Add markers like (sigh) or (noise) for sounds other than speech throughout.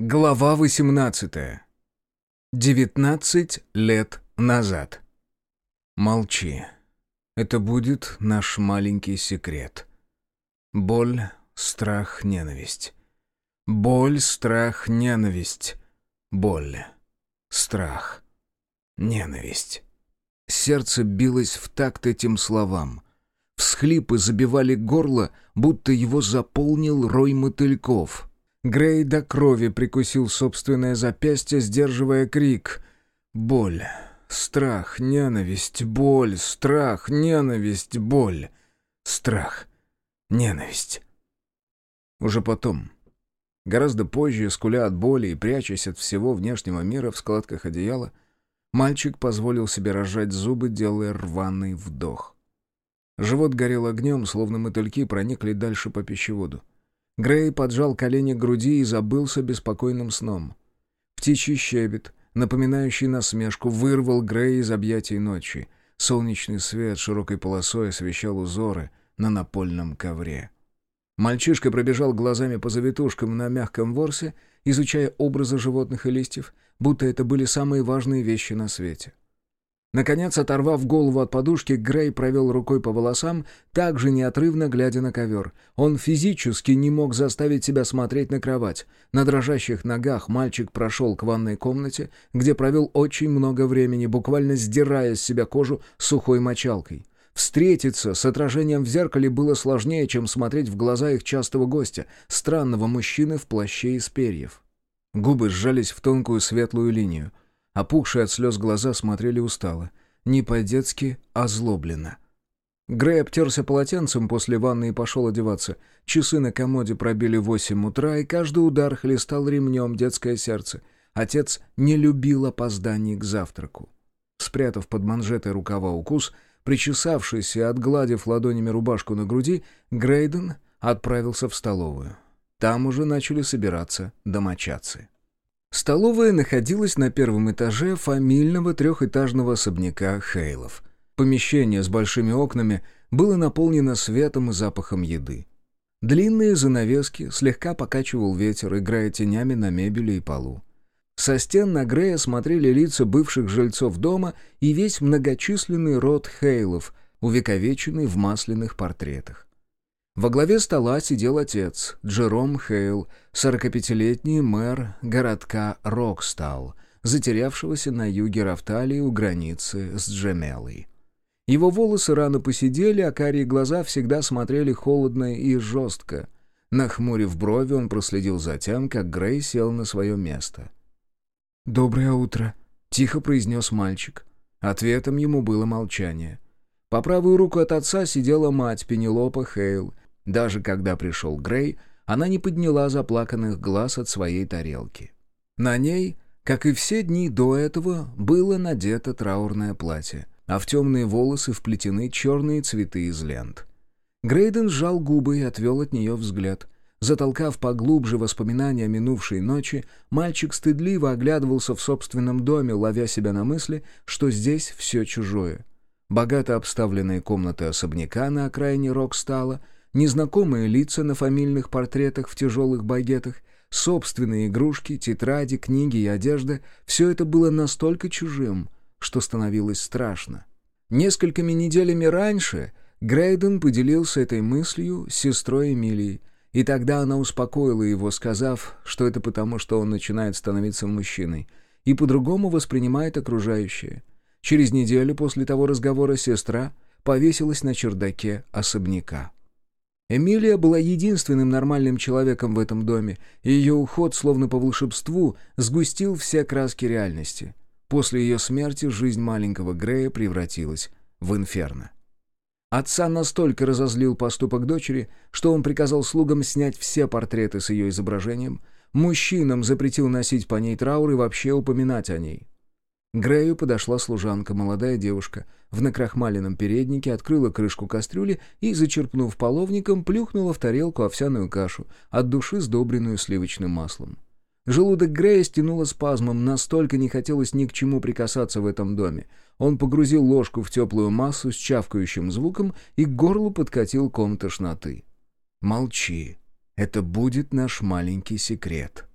Глава 18. 19 лет назад. Молчи. Это будет наш маленький секрет. Боль, страх, ненависть. Боль, страх, ненависть. Боль, страх, ненависть. Сердце билось в такт этим словам. Всхлипы забивали горло, будто его заполнил рой мотыльков — Грей до крови прикусил собственное запястье, сдерживая крик. Боль, страх, ненависть, боль, страх, ненависть, боль, страх, ненависть. Уже потом, гораздо позже, скуля от боли и прячась от всего внешнего мира в складках одеяла, мальчик позволил себе разжать зубы, делая рваный вдох. Живот горел огнем, словно мотыльки проникли дальше по пищеводу. Грей поджал колени к груди и забылся беспокойным сном. Птичий щебет, напоминающий насмешку, вырвал Грей из объятий ночи. Солнечный свет широкой полосой освещал узоры на напольном ковре. Мальчишка пробежал глазами по завитушкам на мягком ворсе, изучая образы животных и листьев, будто это были самые важные вещи на свете. Наконец, оторвав голову от подушки, Грей провел рукой по волосам, также неотрывно глядя на ковер. Он физически не мог заставить себя смотреть на кровать. На дрожащих ногах мальчик прошел к ванной комнате, где провел очень много времени, буквально сдирая с себя кожу сухой мочалкой. Встретиться с отражением в зеркале было сложнее, чем смотреть в глаза их частого гостя, странного мужчины в плаще из перьев. Губы сжались в тонкую светлую линию — Опухшие от слез глаза смотрели устало. Не по-детски, а злобленно. Грей обтерся полотенцем после ванны и пошел одеваться. Часы на комоде пробили восемь утра, и каждый удар хлестал ремнем детское сердце. Отец не любил опозданий к завтраку. Спрятав под манжетой рукава укус, причесавшись и отгладив ладонями рубашку на груди, Грейден отправился в столовую. Там уже начали собираться домочадцы. Столовая находилась на первом этаже фамильного трехэтажного особняка Хейлов. Помещение с большими окнами было наполнено светом и запахом еды. Длинные занавески слегка покачивал ветер, играя тенями на мебели и полу. Со стен на Грея смотрели лица бывших жильцов дома и весь многочисленный род Хейлов, увековеченный в масляных портретах. Во главе стола сидел отец, Джером Хейл, 45-летний мэр городка Рокстал, затерявшегося на юге Рафталии у границы с Джемелой. Его волосы рано посидели, а карие глаза всегда смотрели холодно и жестко. Нахмурив брови, он проследил за тем, как Грей сел на свое место. «Доброе утро», — тихо произнес мальчик. Ответом ему было молчание. По правую руку от отца сидела мать Пенелопа Хейл, даже когда пришел Грей, она не подняла заплаканных глаз от своей тарелки. На ней, как и все дни до этого, было надето траурное платье, а в темные волосы вплетены черные цветы из лент. Грейден сжал губы и отвел от нее взгляд. Затолкав поглубже воспоминания минувшей ночи, мальчик стыдливо оглядывался в собственном доме, ловя себя на мысли, что здесь все чужое. Богато обставленные комнаты особняка на окраине Рокстала — незнакомые лица на фамильных портретах в тяжелых багетах, собственные игрушки, тетради, книги и одежда — все это было настолько чужим, что становилось страшно. Несколькими неделями раньше Грейден поделился этой мыслью с сестрой Эмилией, и тогда она успокоила его, сказав, что это потому, что он начинает становиться мужчиной и по-другому воспринимает окружающее. Через неделю после того разговора сестра повесилась на чердаке особняка. Эмилия была единственным нормальным человеком в этом доме, и ее уход, словно по волшебству, сгустил все краски реальности. После ее смерти жизнь маленького Грея превратилась в инферно. Отца настолько разозлил поступок дочери, что он приказал слугам снять все портреты с ее изображением, мужчинам запретил носить по ней траур и вообще упоминать о ней. Грею подошла служанка, молодая девушка, в накрахмаленном переднике, открыла крышку кастрюли и, зачерпнув половником, плюхнула в тарелку овсяную кашу, от души сдобренную сливочным маслом. Желудок Грея стянуло спазмом, настолько не хотелось ни к чему прикасаться в этом доме. Он погрузил ложку в теплую массу с чавкающим звуком и к горлу подкатил ком тошноты. «Молчи. Это будет наш маленький секрет».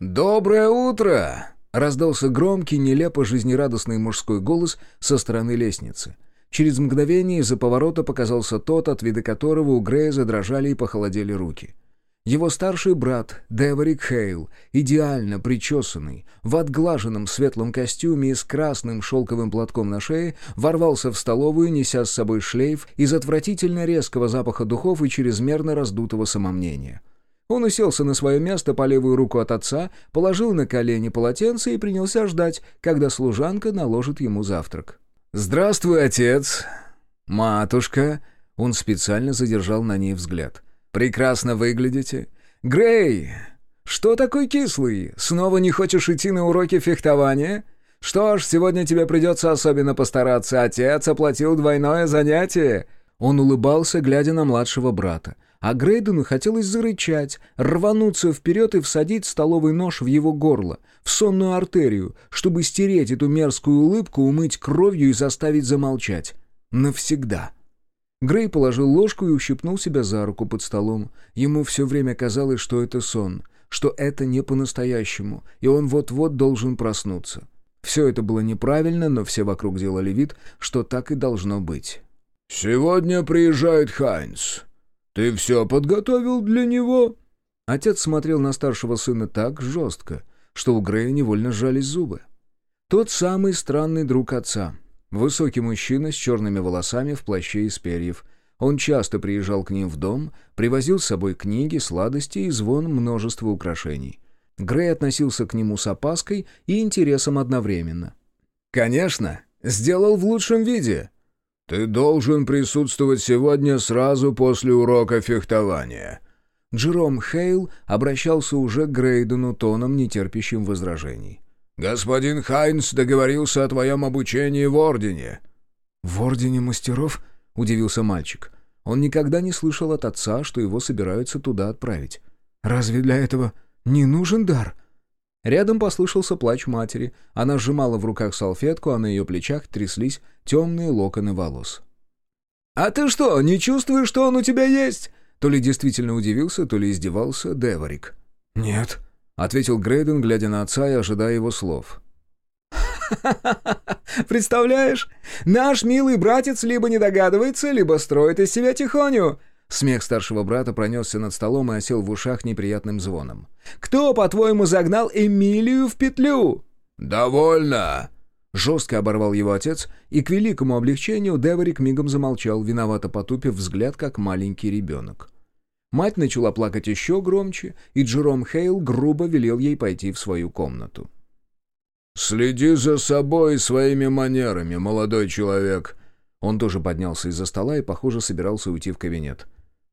«Доброе утро!» — раздался громкий, нелепо жизнерадостный мужской голос со стороны лестницы. Через мгновение из-за поворота показался тот, от вида которого у Грея задрожали и похолодели руки. Его старший брат, Деверик Хейл, идеально причесанный, в отглаженном светлом костюме и с красным шелковым платком на шее, ворвался в столовую, неся с собой шлейф из отвратительно резкого запаха духов и чрезмерно раздутого самомнения. Он уселся на свое место по левую руку от отца, положил на колени полотенце и принялся ждать, когда служанка наложит ему завтрак. «Здравствуй, отец!» «Матушка!» Он специально задержал на ней взгляд. «Прекрасно выглядите. Грей, что такой кислый? Снова не хочешь идти на уроки фехтования? Что ж, сегодня тебе придется особенно постараться. Отец оплатил двойное занятие». Он улыбался, глядя на младшего брата. А Грейдену хотелось зарычать, рвануться вперед и всадить столовый нож в его горло, в сонную артерию, чтобы стереть эту мерзкую улыбку, умыть кровью и заставить замолчать. Навсегда. Грей положил ложку и ущипнул себя за руку под столом. Ему все время казалось, что это сон, что это не по-настоящему, и он вот-вот должен проснуться. Все это было неправильно, но все вокруг делали вид, что так и должно быть. «Сегодня приезжает Хайнс. Ты все подготовил для него?» Отец смотрел на старшего сына так жестко, что у Грея невольно сжались зубы. Тот самый странный друг отца — Высокий мужчина с черными волосами в плаще из перьев. Он часто приезжал к ним в дом, привозил с собой книги, сладости и звон множества украшений. Грей относился к нему с опаской и интересом одновременно. «Конечно, сделал в лучшем виде». «Ты должен присутствовать сегодня сразу после урока фехтования». Джером Хейл обращался уже к Грейдену тоном, нетерпящим возражений. «Господин Хайнс договорился о твоем обучении в Ордене». «В Ордене мастеров?» — удивился мальчик. Он никогда не слышал от отца, что его собираются туда отправить. «Разве для этого не нужен дар?» Рядом послышался плач матери. Она сжимала в руках салфетку, а на ее плечах тряслись темные локоны волос. «А ты что, не чувствуешь, что он у тебя есть?» То ли действительно удивился, то ли издевался Деворик. «Нет», — ответил Грейден, глядя на отца и ожидая его слов. (laughs) Представляешь, наш милый братец либо не догадывается, либо строит из себя тихоню!» Смех старшего брата пронесся над столом и осел в ушах неприятным звоном. «Кто, по-твоему, загнал Эмилию в петлю?» «Довольно!» Жестко оборвал его отец, и к великому облегчению Деворик мигом замолчал, виновато потупив взгляд, как маленький ребенок. Мать начала плакать еще громче, и Джером Хейл грубо велел ей пойти в свою комнату. «Следи за собой и своими манерами, молодой человек!» Он тоже поднялся из-за стола и, похоже, собирался уйти в кабинет.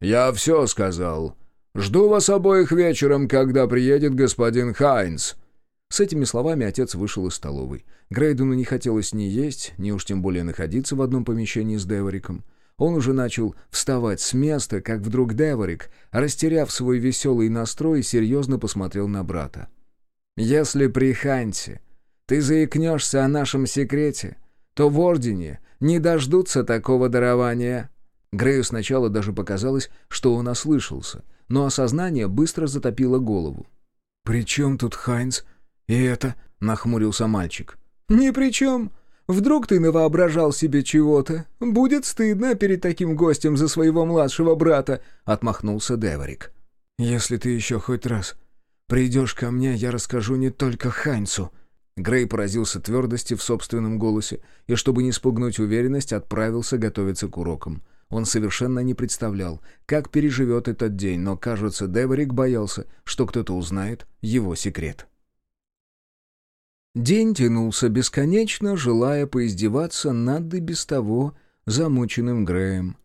«Я все сказал. Жду вас обоих вечером, когда приедет господин Хайнс». С этими словами отец вышел из столовой. Грейдену не хотелось ни есть, ни уж тем более находиться в одном помещении с Девориком. Он уже начал вставать с места, как вдруг Деворик, растеряв свой веселый настрой, серьезно посмотрел на брата. «Если при Ханте ты заикнешься о нашем секрете, то в Ордене не дождутся такого дарования». Грею сначала даже показалось, что он ослышался, но осознание быстро затопило голову. «При чем тут Хайнц и это?» — нахмурился мальчик. «Ни при чем. Вдруг ты навоображал себе чего-то? Будет стыдно перед таким гостем за своего младшего брата», — отмахнулся Деворик. «Если ты еще хоть раз придешь ко мне, я расскажу не только Ханьцу». Грей поразился твердости в собственном голосе и, чтобы не спугнуть уверенность, отправился готовиться к урокам. Он совершенно не представлял, как переживет этот день, но, кажется, Деворик боялся, что кто-то узнает его секрет. День тянулся бесконечно, желая поиздеваться над и без того замученным Греем.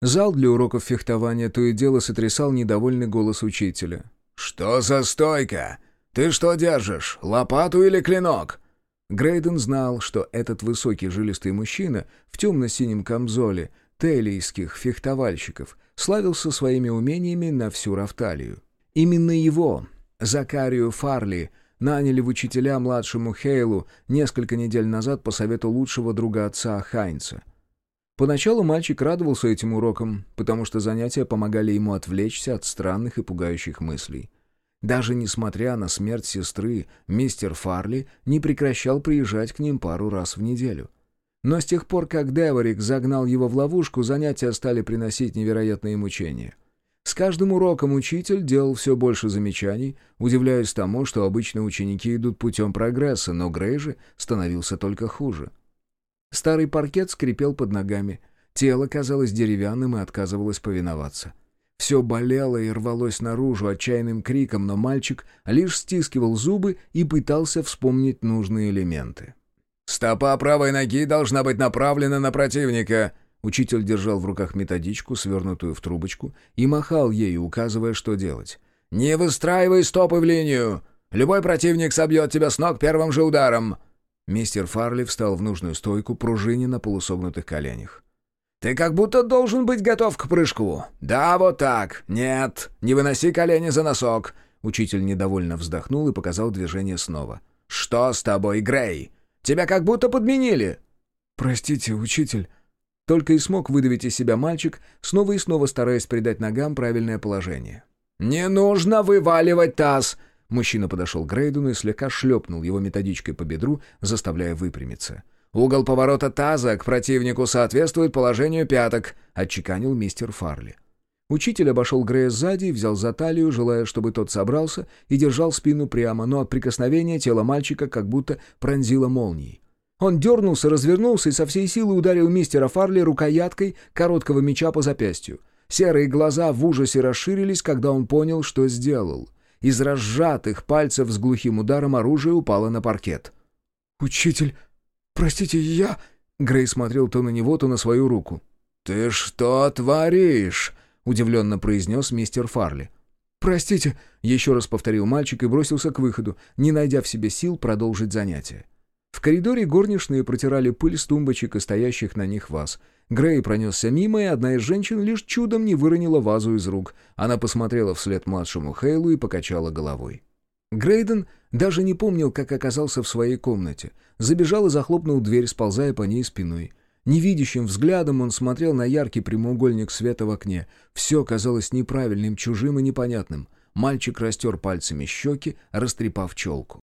Зал для уроков фехтования то и дело сотрясал недовольный голос учителя. «Что за стойка? Ты что держишь, лопату или клинок?» Грейден знал, что этот высокий жилистый мужчина в темно-синем камзоле телийских фехтовальщиков славился своими умениями на всю Рафталию. Именно его, Закарию Фарли, наняли в учителя младшему Хейлу несколько недель назад по совету лучшего друга отца Хайнца. Поначалу мальчик радовался этим урокам, потому что занятия помогали ему отвлечься от странных и пугающих мыслей. Даже несмотря на смерть сестры, мистер Фарли не прекращал приезжать к ним пару раз в неделю. Но с тех пор, как Деворик загнал его в ловушку, занятия стали приносить невероятные мучения. С каждым уроком учитель делал все больше замечаний, удивляясь тому, что обычно ученики идут путем прогресса, но Грей же становился только хуже. Старый паркет скрипел под ногами, тело казалось деревянным и отказывалось повиноваться. Все болело и рвалось наружу отчаянным криком, но мальчик лишь стискивал зубы и пытался вспомнить нужные элементы. «Стопа правой ноги должна быть направлена на противника», Учитель держал в руках методичку, свернутую в трубочку, и махал ею, указывая, что делать. «Не выстраивай стопы в линию! Любой противник собьет тебя с ног первым же ударом!» Мистер Фарли встал в нужную стойку, пружине на полусогнутых коленях. «Ты как будто должен быть готов к прыжку. Да, вот так. Нет, не выноси колени за носок». Учитель недовольно вздохнул и показал движение снова. «Что с тобой, Грей? Тебя как будто подменили». «Простите, учитель», только и смог выдавить из себя мальчик, снова и снова стараясь придать ногам правильное положение. «Не нужно вываливать таз!» Мужчина подошел к Грейдуну и слегка шлепнул его методичкой по бедру, заставляя выпрямиться. «Угол поворота таза к противнику соответствует положению пяток», — отчеканил мистер Фарли. Учитель обошел Грея сзади взял за талию, желая, чтобы тот собрался, и держал спину прямо, но от прикосновения тело мальчика как будто пронзило молнией. Он дернулся, развернулся и со всей силы ударил мистера Фарли рукояткой короткого меча по запястью. Серые глаза в ужасе расширились, когда он понял, что сделал. Из разжатых пальцев с глухим ударом оружие упало на паркет. «Учитель, простите, я...» Грей смотрел то на него, то на свою руку. «Ты что творишь?» — удивленно произнес мистер Фарли. «Простите», — еще раз повторил мальчик и бросился к выходу, не найдя в себе сил продолжить занятие. В коридоре горничные протирали пыль с тумбочек и стоящих на них ваз. Грей пронесся мимо, и одна из женщин лишь чудом не выронила вазу из рук. Она посмотрела вслед младшему Хейлу и покачала головой. Грейден даже не помнил, как оказался в своей комнате. Забежал и захлопнул дверь, сползая по ней спиной. Невидящим взглядом он смотрел на яркий прямоугольник света в окне. Все казалось неправильным, чужим и непонятным. Мальчик растер пальцами щеки, растрепав челку.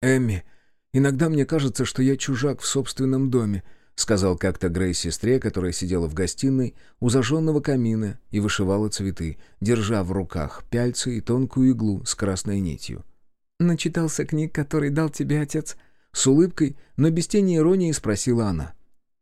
«Эмми!» Иногда мне кажется, что я чужак в собственном доме», — сказал как-то Грей сестре, которая сидела в гостиной у зажженного камина и вышивала цветы, держа в руках пяльцы и тонкую иглу с красной нитью. «Начитался книг, который дал тебе отец?» С улыбкой, но без тени иронии спросила она.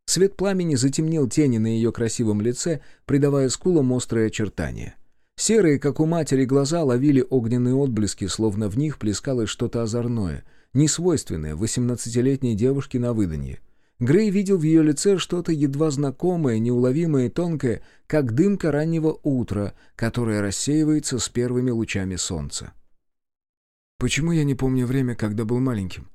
Свет пламени затемнил тени на ее красивом лице, придавая скулам острые очертания. Серые, как у матери, глаза ловили огненные отблески, словно в них плескалось что-то озорное — несвойственное восемнадцатилетней девушке на выданье. Грей видел в ее лице что-то едва знакомое, неуловимое и тонкое, как дымка раннего утра, которая рассеивается с первыми лучами солнца. «Почему я не помню время, когда был маленьким?»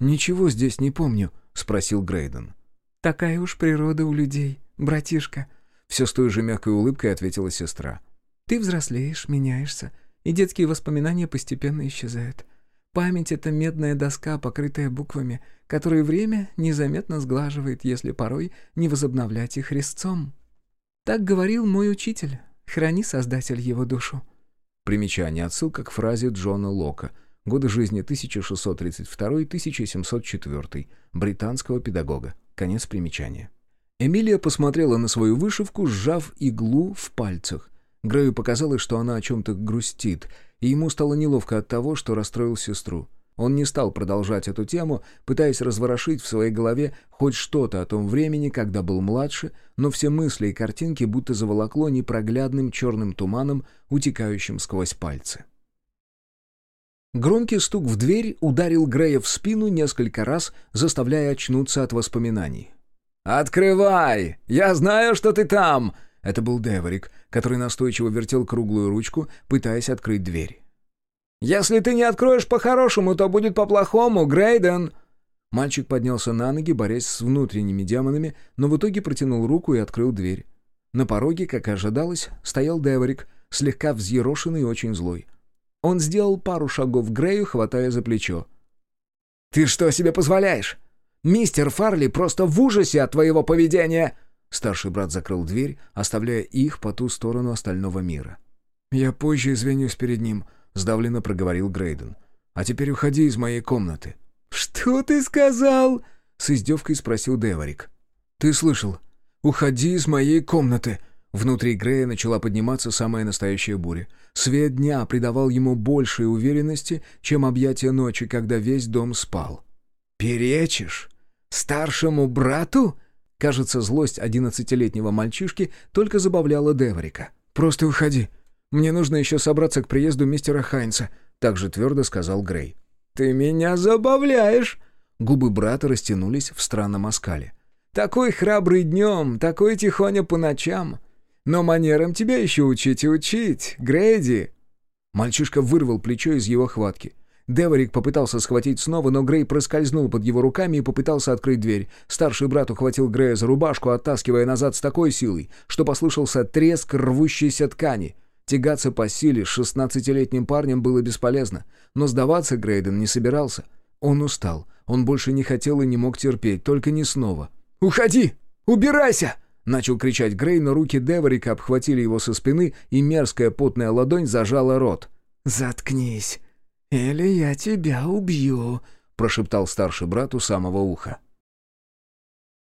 «Ничего здесь не помню», — спросил Грейден. «Такая уж природа у людей, братишка», — все с той же мягкой улыбкой ответила сестра. «Ты взрослеешь, меняешься, и детские воспоминания постепенно исчезают. Память — это медная доска, покрытая буквами, которые время незаметно сглаживает, если порой не возобновлять их резцом. Так говорил мой учитель. Храни, Создатель, его душу. Примечание. Отсылка к фразе Джона Лока. Годы жизни 1662-1704. Британского педагога. Конец примечания. Эмилия посмотрела на свою вышивку, сжав иглу в пальцах. Грею показалось, что она о чем-то грустит, и ему стало неловко от того, что расстроил сестру. Он не стал продолжать эту тему, пытаясь разворошить в своей голове хоть что-то о том времени, когда был младше, но все мысли и картинки будто заволокло непроглядным черным туманом, утекающим сквозь пальцы. Громкий стук в дверь ударил Грея в спину несколько раз, заставляя очнуться от воспоминаний. «Открывай! Я знаю, что ты там!» Это был Деворик, который настойчиво вертел круглую ручку, пытаясь открыть дверь. «Если ты не откроешь по-хорошему, то будет по-плохому, Грейден!» Мальчик поднялся на ноги, борясь с внутренними демонами, но в итоге протянул руку и открыл дверь. На пороге, как и ожидалось, стоял Деворик, слегка взъерошенный и очень злой. Он сделал пару шагов к Грею, хватая за плечо. «Ты что себе позволяешь? Мистер Фарли просто в ужасе от твоего поведения!» Старший брат закрыл дверь, оставляя их по ту сторону остального мира. «Я позже извинюсь перед ним», —— сдавленно проговорил Грейден. «А теперь уходи из моей комнаты». «Что ты сказал?» — с издевкой спросил Деворик. «Ты слышал? Уходи из моей комнаты!» Внутри Грея начала подниматься самая настоящая буря. Свет дня придавал ему большей уверенности, чем объятия ночи, когда весь дом спал. «Перечишь? Старшему брату?» Кажется, злость одиннадцатилетнего мальчишки только забавляла Деворика. «Просто уходи. Мне нужно еще собраться к приезду мистера Хайнца», — также твердо сказал Грей. «Ты меня забавляешь!» Губы брата растянулись в странном оскале. «Такой храбрый днем, такой тихоня по ночам. Но манерам тебя еще учить и учить, Грейди!» Мальчишка вырвал плечо из его хватки. Деворик попытался схватить снова, но Грей проскользнул под его руками и попытался открыть дверь. Старший брат ухватил Грея за рубашку, оттаскивая назад с такой силой, что послышался треск рвущейся ткани. Тягаться по силе с шестнадцатилетним парнем было бесполезно, но сдаваться Грейден не собирался. Он устал, он больше не хотел и не мог терпеть, только не снова. «Уходи! Убирайся!» Начал кричать Грей, но руки Деворика обхватили его со спины, и мерзкая потная ладонь зажала рот. «Заткнись, или я тебя убью», — прошептал старший брат у самого уха.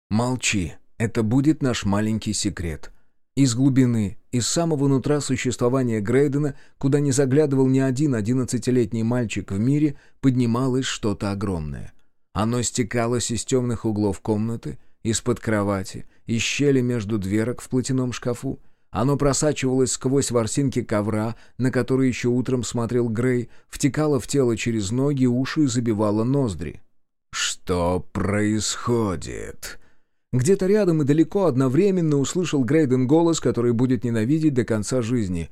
«Молчи, это будет наш маленький секрет. Из глубины, из самого нутра существования Грейдена, куда не заглядывал ни один одиннадцатилетний мальчик в мире, поднималось что-то огромное. Оно стекалось из темных углов комнаты, из-под кровати, из щели между дверок в платяном шкафу. Оно просачивалось сквозь ворсинки ковра, на который еще утром смотрел Грей, втекало в тело через ноги, уши и забивало ноздри. «Что происходит?» Где-то рядом и далеко одновременно услышал Грейден голос, который будет ненавидеть до конца жизни.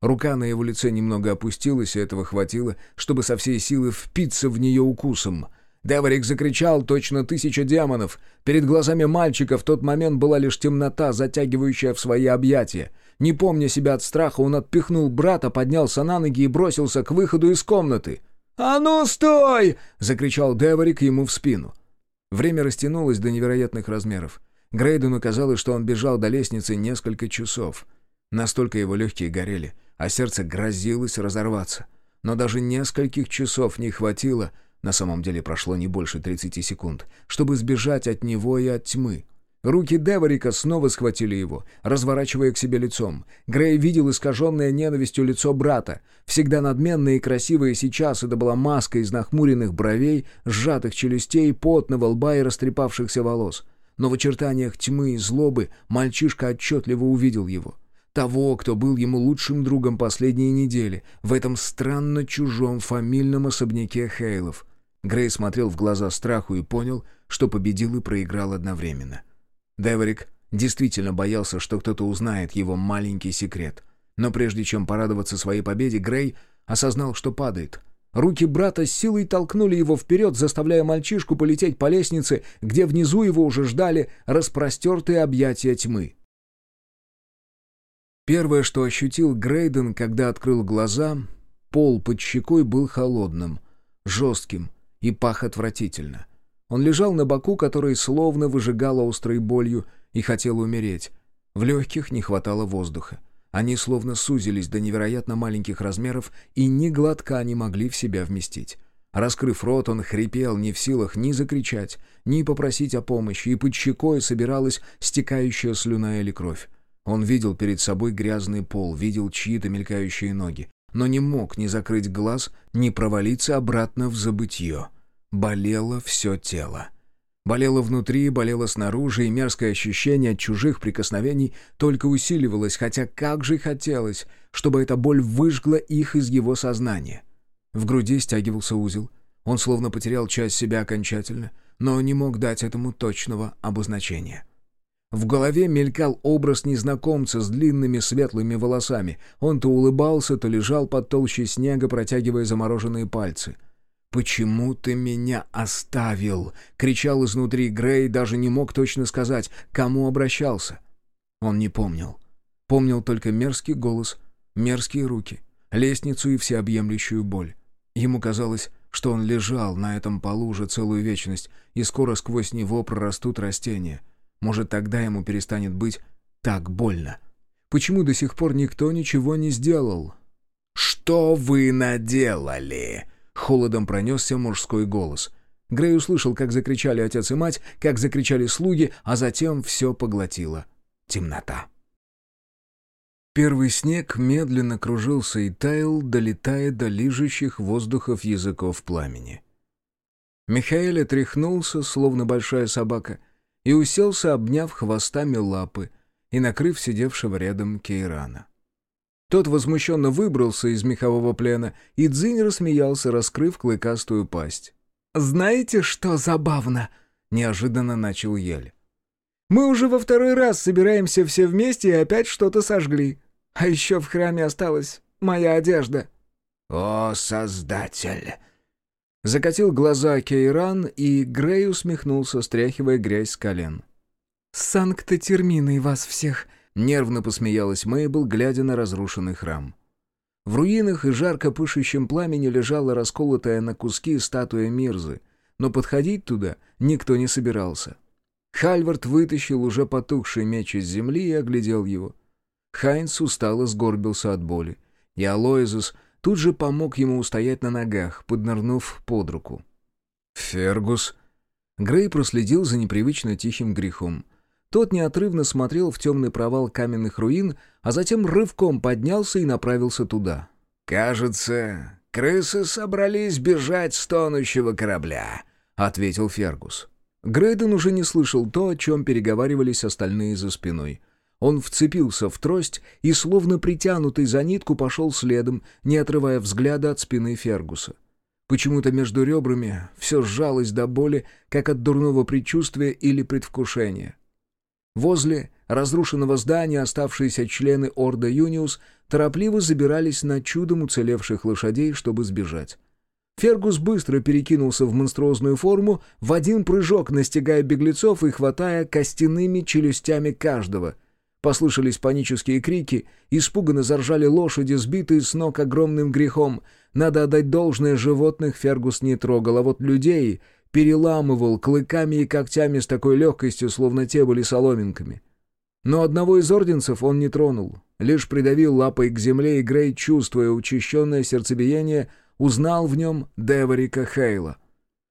Рука на его лице немного опустилась, и этого хватило, чтобы со всей силы впиться в нее укусом. Деворик закричал точно тысяча демонов. Перед глазами мальчика в тот момент была лишь темнота, затягивающая в свои объятия. Не помня себя от страха, он отпихнул брата, поднялся на ноги и бросился к выходу из комнаты. «А ну, стой!» — закричал Деворик ему в спину. Время растянулось до невероятных размеров. Грейдену казалось, что он бежал до лестницы несколько часов. Настолько его легкие горели, а сердце грозилось разорваться. Но даже нескольких часов не хватило, на самом деле прошло не больше 30 секунд, чтобы сбежать от него и от тьмы. Руки Деворика снова схватили его, разворачивая к себе лицом. Грей видел искаженное ненавистью лицо брата. Всегда надменное и красивое сейчас это была маска из нахмуренных бровей, сжатых челюстей, потного лба и растрепавшихся волос. Но в очертаниях тьмы и злобы мальчишка отчетливо увидел его. Того, кто был ему лучшим другом последние недели, в этом странно чужом фамильном особняке Хейлов. Грей смотрел в глаза страху и понял, что победил и проиграл одновременно. — Деверик действительно боялся, что кто-то узнает его маленький секрет. Но прежде чем порадоваться своей победе, Грей осознал, что падает. Руки брата с силой толкнули его вперед, заставляя мальчишку полететь по лестнице, где внизу его уже ждали распростертые объятия тьмы. Первое, что ощутил Грейден, когда открыл глаза, пол под щекой был холодным, жестким и пах отвратительно. Он лежал на боку, который словно выжигало острой болью, и хотел умереть. В легких не хватало воздуха. Они словно сузились до невероятно маленьких размеров и ни глотка не могли в себя вместить. Раскрыв рот, он хрипел, не в силах ни закричать, ни попросить о помощи, и под щекой собиралась стекающая слюна или кровь. Он видел перед собой грязный пол, видел чьи-то мелькающие ноги, но не мог ни закрыть глаз, ни провалиться обратно в забытье. Болело все тело. Болело внутри, болело снаружи, и мерзкое ощущение от чужих прикосновений только усиливалось, хотя как же хотелось, чтобы эта боль выжгла их из его сознания. В груди стягивался узел. Он словно потерял часть себя окончательно, но не мог дать этому точного обозначения. В голове мелькал образ незнакомца с длинными светлыми волосами. Он то улыбался, то лежал под толщей снега, протягивая замороженные пальцы — «Почему ты меня оставил?» — кричал изнутри Грей, даже не мог точно сказать, кому обращался. Он не помнил. Помнил только мерзкий голос, мерзкие руки, лестницу и всеобъемлющую боль. Ему казалось, что он лежал на этом полу уже целую вечность, и скоро сквозь него прорастут растения. Может, тогда ему перестанет быть так больно. Почему до сих пор никто ничего не сделал? «Что?» вы наделали?» Холодом пронесся мужской голос. Грей услышал, как закричали отец и мать, как закричали слуги, а затем все поглотила темнота. Первый снег медленно кружился и таял, долетая до лижущих воздухов языков пламени. Михаэль отряхнулся, словно большая собака, и уселся, обняв хвостами лапы и накрыв сидевшего рядом Кейрана. Тот возмущенно выбрался из мехового плена, и Дзинь рассмеялся, раскрыв клыкастую пасть. «Знаете, что забавно?» — неожиданно начал Ель. «Мы уже во второй раз собираемся все вместе и опять что-то сожгли. А еще в храме осталась моя одежда». «О, Создатель!» Закатил глаза Кейран, и Грей усмехнулся, стряхивая грязь с колен. «Санкт-Термины вас всех!» — нервно посмеялась Мейбл, глядя на разрушенный храм. В руинах и жарко пышущем пламени лежала расколотая на куски статуя Мирзы, но подходить туда никто не собирался. Хальвард вытащил уже потухший меч из земли и оглядел его. Хайнц устало сгорбился от боли, и Алоизус тут же помог ему устоять на ногах, поднырнув под руку. «Фергус!» Грей проследил за непривычно тихим грехом. Тот неотрывно смотрел в темный провал каменных руин, а затем рывком поднялся и направился туда. «Кажется, крысы собрались бежать с тонущего корабля», — ответил Фергус. Грейден уже не слышал то, о чем переговаривались остальные за спиной. Он вцепился в трость и, словно притянутый за нитку, пошел следом, не отрывая взгляда от спины Фергуса. Почему-то между ребрами все сжалось до боли, как от дурного предчувствия или предвкушения. Возле разрушенного здания оставшиеся члены Орда Юниус торопливо забирались на чудом уцелевших лошадей, чтобы сбежать. Фергус быстро перекинулся в монструозную форму, в один прыжок настигая беглецов и хватая костяными челюстями каждого. Послышались панические крики, испуганно заржали лошади, сбитые с ног огромным грехом. Надо отдать должное, животных Фергус не трогал, а вот людей переламывал клыками и когтями с такой легкостью, словно те были соломинками. Но одного из орденцев он не тронул, лишь придавил лапой к земле, и Грей, чувствуя учащенное сердцебиение, узнал в нем Деворика Хейла.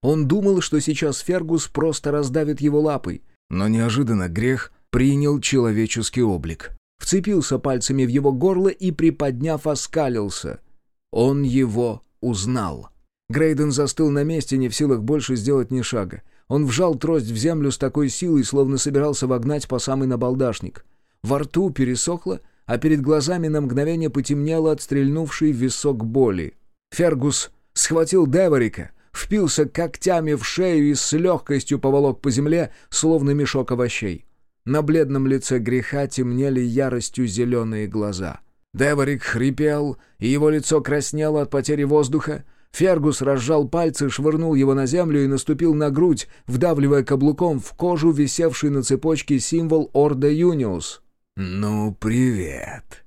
Он думал, что сейчас Фергус просто раздавит его лапой, но неожиданно грех принял человеческий облик. Вцепился пальцами в его горло и, приподняв, оскалился. Он его узнал. Грейден застыл на месте, не в силах больше сделать ни шага. Он вжал трость в землю с такой силой, словно собирался вогнать по самый набалдашник. Во рту пересохло, а перед глазами на мгновение потемнело от стрельнувшей в висок боли. Фергус схватил Деворика, впился когтями в шею и с легкостью поволок по земле, словно мешок овощей. На бледном лице греха темнели яростью зеленые глаза. Деворик хрипел, и его лицо краснело от потери воздуха, Фергус разжал пальцы, швырнул его на землю и наступил на грудь, вдавливая каблуком в кожу висевший на цепочке символ Орда Юниус. «Ну, привет.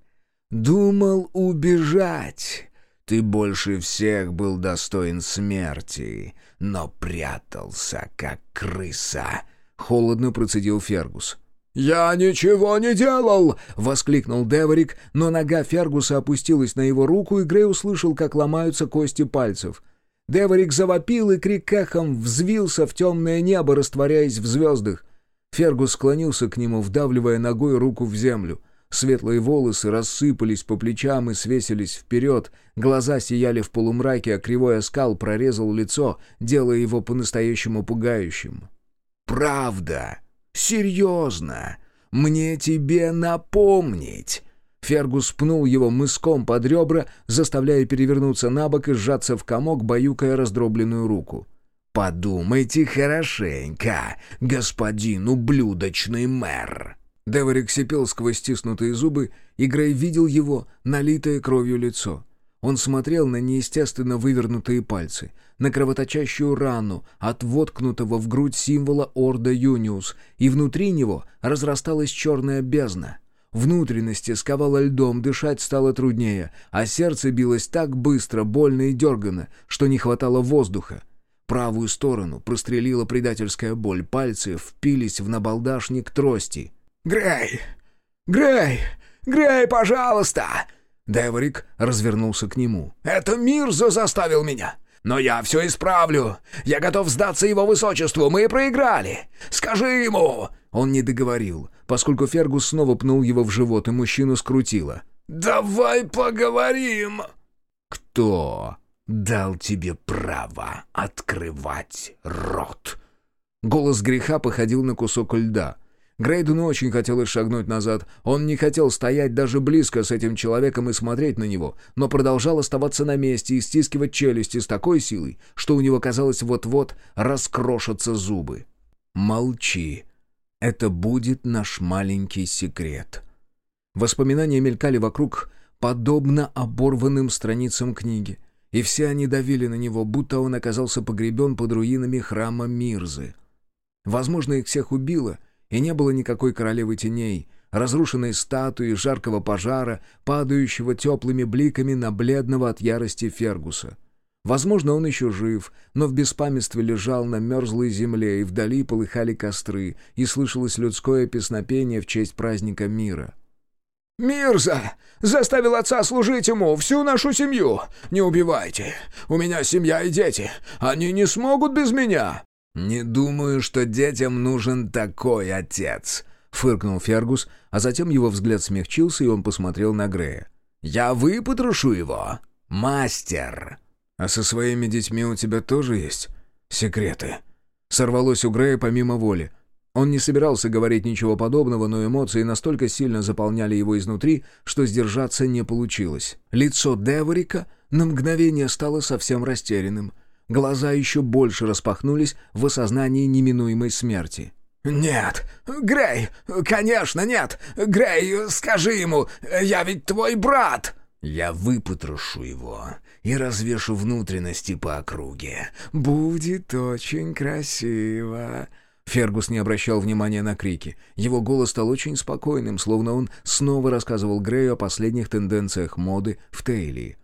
Думал убежать. Ты больше всех был достоин смерти, но прятался, как крыса», — холодно процедил Фергус. «Я ничего не делал!» — воскликнул Деворик, но нога Фергуса опустилась на его руку, и Грей услышал, как ломаются кости пальцев. Деворик завопил, и крик эхом взвился в темное небо, растворяясь в звездах. Фергус склонился к нему, вдавливая ногой руку в землю. Светлые волосы рассыпались по плечам и свесились вперед, глаза сияли в полумраке, а кривой оскал прорезал лицо, делая его по-настоящему пугающим. «Правда!» «Серьезно! Мне тебе напомнить!» Фергус пнул его мыском под ребра, заставляя перевернуться на бок и сжаться в комок, баюкая раздробленную руку. «Подумайте хорошенько, господин ублюдочный мэр!» Деворик сипел сквозь стиснутые зубы, и Грей видел его, налитое кровью лицо. Он смотрел на неестественно вывернутые пальцы, на кровоточащую рану от воткнутого в грудь символа Орда Юниус, и внутри него разрасталась черная бездна. Внутренности сковало льдом, дышать стало труднее, а сердце билось так быстро, больно и дергано, что не хватало воздуха. Правую сторону прострелила предательская боль, пальцы впились в набалдашник трости. «Грей! Грей! Грей, пожалуйста!» Деворик развернулся к нему. «Это Мирза заставил меня! Но я все исправлю! Я готов сдаться его высочеству! Мы проиграли! Скажи ему!» Он не договорил, поскольку Фергус снова пнул его в живот, и мужчину скрутило. «Давай поговорим!» «Кто дал тебе право открывать рот?» Голос греха походил на кусок льда. Грейдену очень хотелось шагнуть назад. Он не хотел стоять даже близко с этим человеком и смотреть на него, но продолжал оставаться на месте и стискивать челюсти с такой силой, что у него казалось вот-вот раскрошатся зубы. «Молчи. Это будет наш маленький секрет». Воспоминания мелькали вокруг, подобно оборванным страницам книги, и все они давили на него, будто он оказался погребен под руинами храма Мирзы. Возможно, их всех убило, и не было никакой королевы теней, разрушенной статуи, жаркого пожара, падающего теплыми бликами на бледного от ярости Фергуса. Возможно, он еще жив, но в беспамятстве лежал на мерзлой земле, и вдали полыхали костры, и слышалось людское песнопение в честь праздника мира. «Мирза! Заставил отца служить ему, всю нашу семью! Не убивайте! У меня семья и дети! Они не смогут без меня!» «Не думаю, что детям нужен такой отец», — фыркнул Фергус, а затем его взгляд смягчился, и он посмотрел на Грея. «Я выпотрошу его, мастер!» «А со своими детьми у тебя тоже есть секреты?» Сорвалось у Грея помимо воли. Он не собирался говорить ничего подобного, но эмоции настолько сильно заполняли его изнутри, что сдержаться не получилось. Лицо Деворика на мгновение стало совсем растерянным — Глаза еще больше распахнулись в осознании неминуемой смерти. «Нет! Грей! Конечно, нет! Грей, скажи ему, я ведь твой брат!» «Я выпотрошу его и развешу внутренности по округе. Будет очень красиво!» Фергус не обращал внимания на крики. Его голос стал очень спокойным, словно он снова рассказывал Грею о последних тенденциях моды в Тейлии.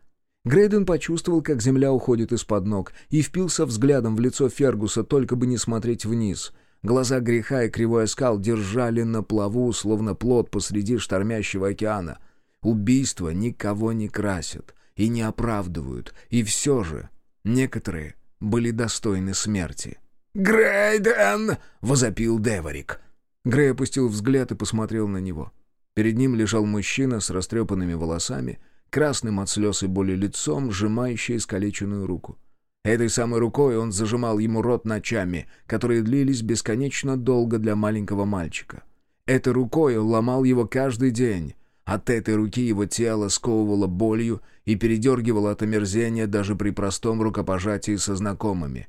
Грейден почувствовал, как земля уходит из-под ног, и впился взглядом в лицо Фергуса, только бы не смотреть вниз. Глаза греха и кривой оскал держали на плаву, словно плод посреди штормящего океана. Убийства никого не красят и не оправдывают, и все же некоторые были достойны смерти. «Грейден!» — возопил Деворик. Грей опустил взгляд и посмотрел на него. Перед ним лежал мужчина с растрепанными волосами — красным от слез и боли лицом, сжимающий искалеченную руку. Этой самой рукой он зажимал ему рот ночами, которые длились бесконечно долго для маленького мальчика. Этой рукой он ломал его каждый день. От этой руки его тело сковывало болью и передергивало от омерзения даже при простом рукопожатии со знакомыми.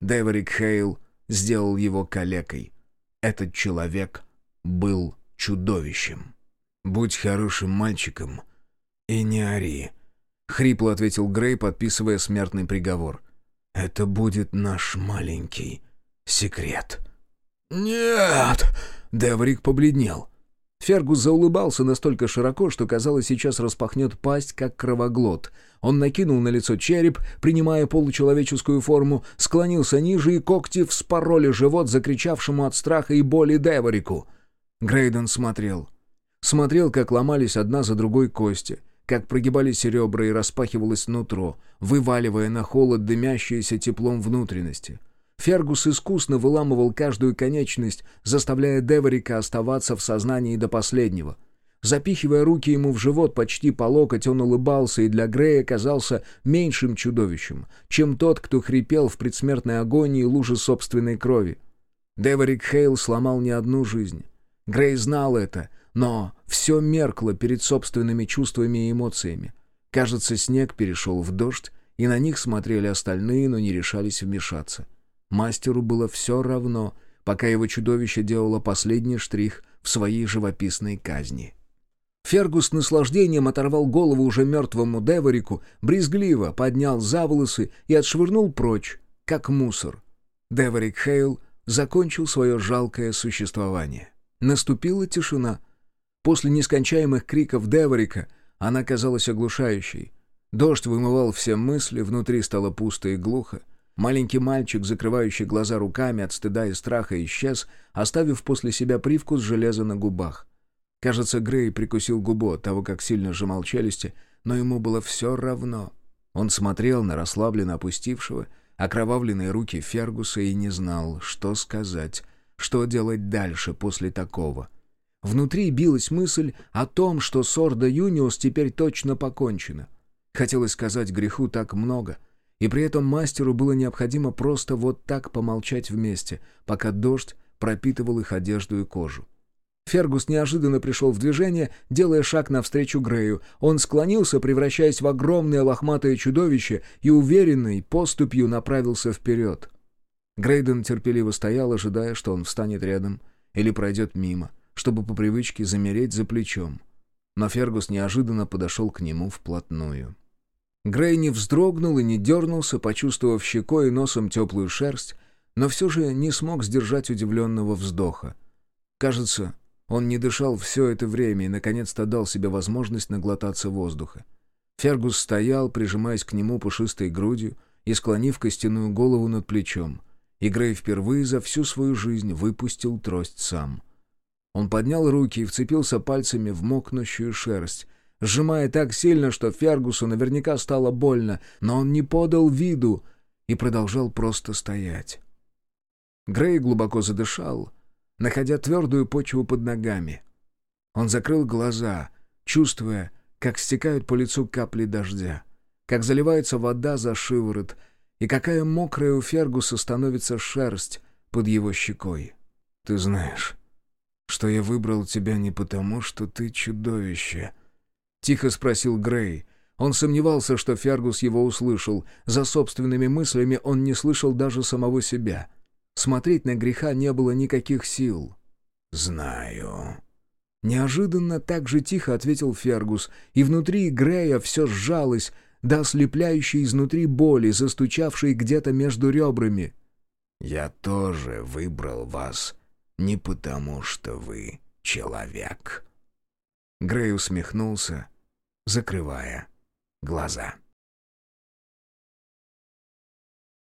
Деверик Хейл сделал его калекой. Этот человек был чудовищем. «Будь хорошим мальчиком», «И не ори», — хрипло ответил Грей, подписывая смертный приговор. «Это будет наш маленький секрет». «Нет!» — Деврик побледнел. Фергус заулыбался настолько широко, что, казалось, сейчас распахнет пасть, как кровоглот. Он накинул на лицо череп, принимая получеловеческую форму, склонился ниже, и когти вспороли живот закричавшему от страха и боли Деворику. Грейден смотрел. Смотрел, как ломались одна за другой кости — как прогибались ребра и распахивалось нутро, вываливая на холод дымящееся теплом внутренности. Фергус искусно выламывал каждую конечность, заставляя Деворика оставаться в сознании до последнего. Запихивая руки ему в живот почти по локоть, он улыбался и для Грея казался меньшим чудовищем, чем тот, кто хрипел в предсмертной агонии лужи собственной крови. Деворик Хейл сломал не одну жизнь. Грей знал это — но все меркло перед собственными чувствами и эмоциями. Кажется, снег перешел в дождь, и на них смотрели остальные, но не решались вмешаться. Мастеру было все равно, пока его чудовище делало последний штрих в своей живописной казни. Фергус с наслаждением оторвал голову уже мертвому Деворику, брезгливо поднял за волосы и отшвырнул прочь, как мусор. Деворик Хейл закончил свое жалкое существование. Наступила тишина — После нескончаемых криков Деворика она казалась оглушающей. Дождь вымывал все мысли, внутри стало пусто и глухо. Маленький мальчик, закрывающий глаза руками от стыда и страха, исчез, оставив после себя привкус железа на губах. Кажется, Грей прикусил губу от того, как сильно сжимал челюсти, но ему было все равно. Он смотрел на расслабленно опустившего, окровавленные руки Фергуса и не знал, что сказать, что делать дальше после такого. Внутри билась мысль о том, что с Ордо Юниус теперь точно покончено. Хотелось сказать греху так много, и при этом мастеру было необходимо просто вот так помолчать вместе, пока дождь пропитывал их одежду и кожу. Фергус неожиданно пришел в движение, делая шаг навстречу Грею. Он склонился, превращаясь в огромное лохматое чудовище, и уверенной поступью направился вперед. Грейден терпеливо стоял, ожидая, что он встанет рядом или пройдет мимо, чтобы по привычке замереть за плечом. Но Фергус неожиданно подошел к нему вплотную. Грей не вздрогнул и не дернулся, почувствовав щекой и носом теплую шерсть, но все же не смог сдержать удивленного вздоха. Кажется, он не дышал все это время и, наконец-то, дал себе возможность наглотаться воздуха. Фергус стоял, прижимаясь к нему пушистой грудью и склонив костяную голову над плечом. И Грей впервые за всю свою жизнь выпустил трость сам. Он поднял руки и вцепился пальцами в мокнущую шерсть, сжимая так сильно, что Фергусу наверняка стало больно, но он не подал виду и продолжал просто стоять. Грей глубоко задышал — находя твердую почву под ногами. Он закрыл глаза, чувствуя, как стекают по лицу капли дождя, как заливается вода за шиворот, и какая мокрая у Фергуса становится шерсть под его щекой. «Ты знаешь, что я выбрал тебя не потому, что ты чудовище», — тихо спросил Грей. Он сомневался, что Фергус его услышал. За собственными мыслями он не слышал даже самого себя — Смотреть на греха не было никаких сил. «Знаю». Неожиданно так же тихо ответил Фергус, и внутри Грея все сжалось до ослепляющей изнутри боли, застучавшей где-то между ребрами. «Я тоже выбрал вас не потому, что вы человек». Грей усмехнулся, закрывая глаза.